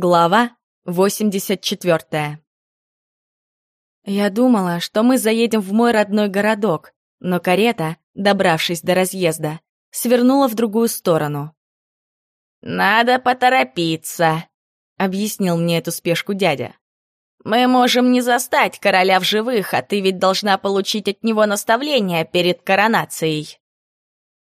Глава 84 Я думала, что мы заедем в мой родной городок, но карета, добравшись до разъезда, свернула в другую сторону. «Надо поторопиться», — объяснил мне эту спешку дядя. «Мы можем не застать короля в живых, а ты ведь должна получить от него наставление перед коронацией».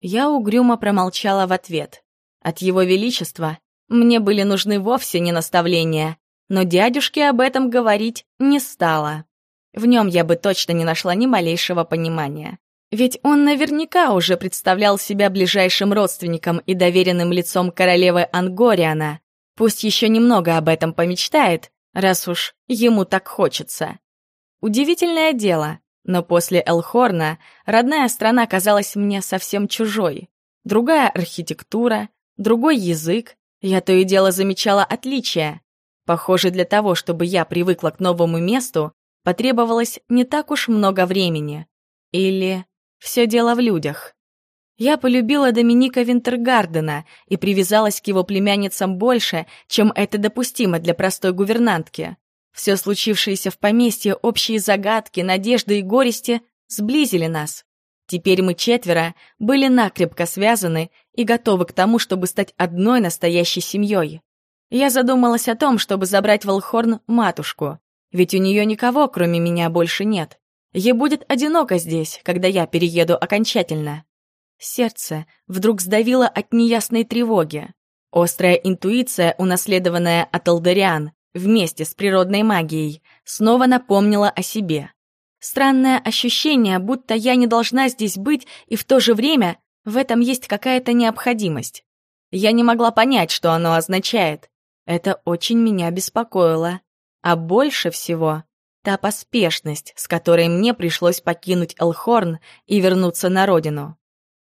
Я угрюмо промолчала в ответ. От его величества мне были нужны вовсе не наставления, но дядюшке об этом говорить не стало. В нем я бы точно не нашла ни малейшего понимания. Ведь он наверняка уже представлял себя ближайшим родственником и доверенным лицом королевы Ангориана. Пусть еще немного об этом помечтает, раз уж ему так хочется. Удивительное дело, но после Элхорна родная страна казалась мне совсем чужой. Другая архитектура, другой язык, я то и дело замечала отличия. Похоже, для того, чтобы я привыкла к новому месту, потребовалось не так уж много времени. Или все дело в людях. Я полюбила Доминика Винтергардена и привязалась к его племянницам больше, чем это допустимо для простой гувернантки. Все случившееся в поместье, общие загадки, надежды и горести сблизили нас. Теперь мы четверо были накрепко связаны и готовы к тому, чтобы стать одной настоящей семьей. Я задумалась о том, чтобы забрать Волхорн матушку, ведь у нее никого, кроме меня, больше нет. Ей будет одиноко здесь, когда я перееду окончательно. Сердце вдруг сдавило от неясной тревоги. Острая интуиция, унаследованная от Алдариан, вместе с природной магией, снова напомнила о себе. Странное ощущение, будто я не должна здесь быть, и в то же время в этом есть какая-то необходимость. Я не могла понять, что оно означает. Это очень меня беспокоило. А больше всего та поспешность, с которой мне пришлось покинуть Элхорн и вернуться на родину.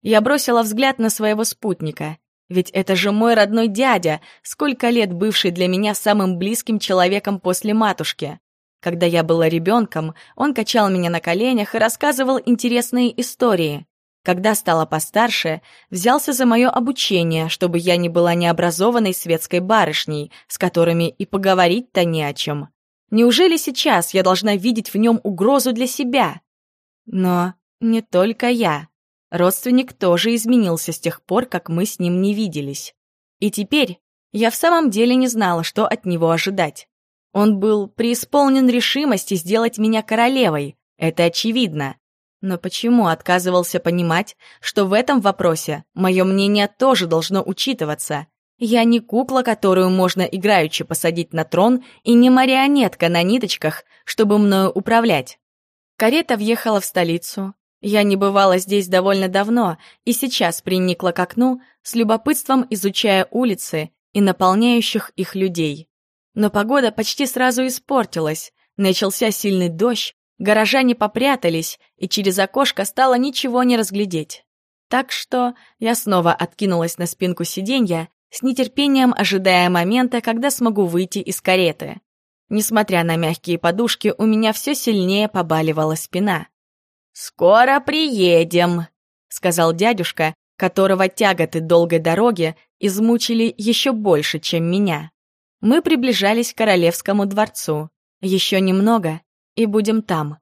Я бросила взгляд на своего спутника. Ведь это же мой родной дядя, сколько лет бывший для меня самым близким человеком после матушки. Когда я была ребенком, он качал меня на коленях и рассказывал интересные истории. Когда стала постарше, взялся за мое обучение, чтобы я не была необразованной светской барышней, с которыми и поговорить-то не о чем. Неужели сейчас я должна видеть в нем угрозу для себя? Но не только я. Родственник тоже изменился с тех пор, как мы с ним не виделись. И теперь я в самом деле не знала, что от него ожидать. Он был преисполнен решимости сделать меня королевой, это очевидно. Но почему отказывался понимать, что в этом вопросе мое мнение тоже должно учитываться? Я не кукла, которую можно играючи посадить на трон, и не марионетка на ниточках, чтобы мною управлять. Карета въехала в столицу. Я не бывала здесь довольно давно, и сейчас приникла к окну, с любопытством изучая улицы и наполняющих их людей. Но погода почти сразу испортилась. Начался сильный дождь, горожане попрятались, и через окошко стало ничего не разглядеть. Так что я снова откинулась на спинку сиденья, с нетерпением ожидая момента, когда смогу выйти из кареты. Несмотря на мягкие подушки, у меня все сильнее побаливала спина. «Скоро приедем», — сказал дядюшка, которого тяготы долгой дороги измучили еще больше, чем меня. Мы приближались к королевскому дворцу. Еще немного, и будем там.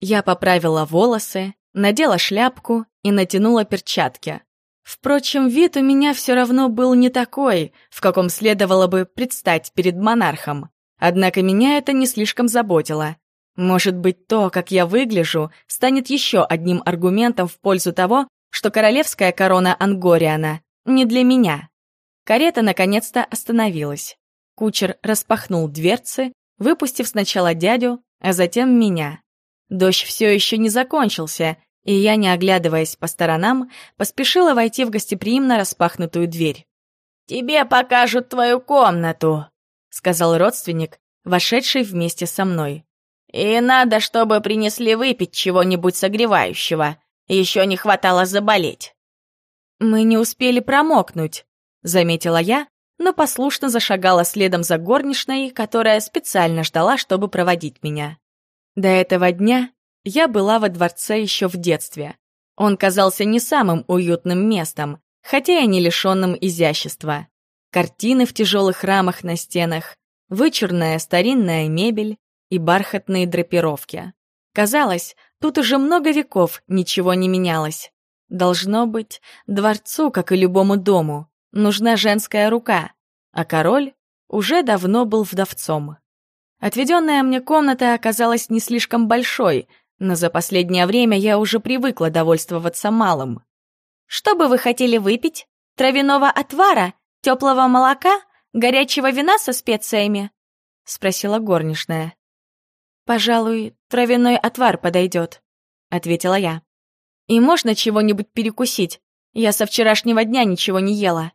Я поправила волосы, надела шляпку и натянула перчатки. Впрочем, вид у меня все равно был не такой, в каком следовало бы предстать перед монархом. Однако меня это не слишком заботило. Может быть, то, как я выгляжу, станет еще одним аргументом в пользу того, что королевская корона Ангориана не для меня. Карета наконец-то остановилась. Кучер распахнул дверцы, выпустив сначала дядю, а затем меня. Дождь все еще не закончился, и я, не оглядываясь по сторонам, поспешила войти в гостеприимно распахнутую дверь. «Тебе покажут твою комнату», — сказал родственник, вошедший вместе со мной. «И надо, чтобы принесли выпить чего-нибудь согревающего. Еще не хватало заболеть». «Мы не успели промокнуть», — заметила я, но послушно зашагала следом за горничной, которая специально ждала, чтобы проводить меня. До этого дня я была во дворце еще в детстве. Он казался не самым уютным местом, хотя и не лишенным изящества. картины в тяжелых рамах на стенах, вычурная старинная мебель и бархатные драпировки. Казалось, тут уже много веков ничего не менялось. Должно быть, дворцу, как и любому дому, нужна женская рука, а король уже давно был вдовцом. Отведенная мне комната оказалась не слишком большой, но за последнее время я уже привыкла довольствоваться малым. «Что бы вы хотели выпить? Травяного отвара? Теплого молока? Горячего вина со специями?» — спросила горничная. «Пожалуй, травяной отвар подойдет», — ответила я. И можно чего-нибудь перекусить? Я со вчерашнего дня ничего не ела.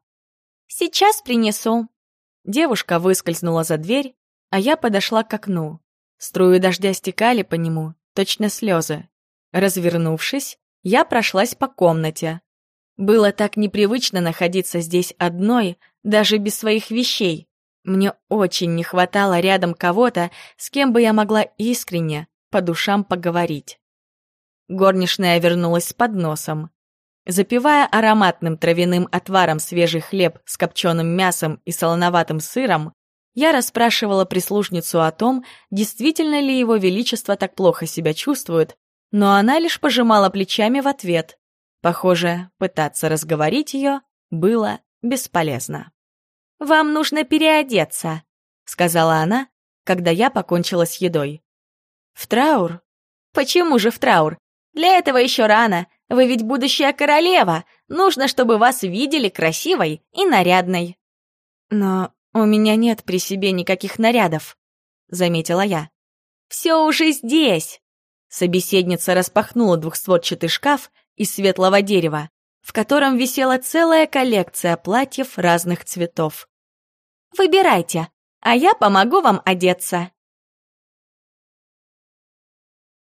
Сейчас принесу. Девушка выскользнула за дверь, а я подошла к окну. Струи дождя стекали по нему, точно слезы. Развернувшись, я прошлась по комнате. Было так непривычно находиться здесь одной, даже без своих вещей. Мне очень не хватало рядом кого-то, с кем бы я могла искренне по душам поговорить. Горничная вернулась с подносом. Запивая ароматным травяным отваром свежий хлеб с копченым мясом и солоноватым сыром, я расспрашивала прислужницу о том, действительно ли его величество так плохо себя чувствует, но она лишь пожимала плечами в ответ. Похоже, пытаться разговорить ее было бесполезно. «Вам нужно переодеться», — сказала она, когда я покончила с едой. «В траур?» «Почему же в траур? Для этого еще рано. Вы ведь будущая королева. Нужно, чтобы вас видели красивой и нарядной». «Но у меня нет при себе никаких нарядов», — заметила я. «Все уже здесь!» Собеседница распахнула двухстворчатый шкаф из светлого дерева, в котором висела целая коллекция платьев разных цветов. «Выбирайте, а я помогу вам одеться».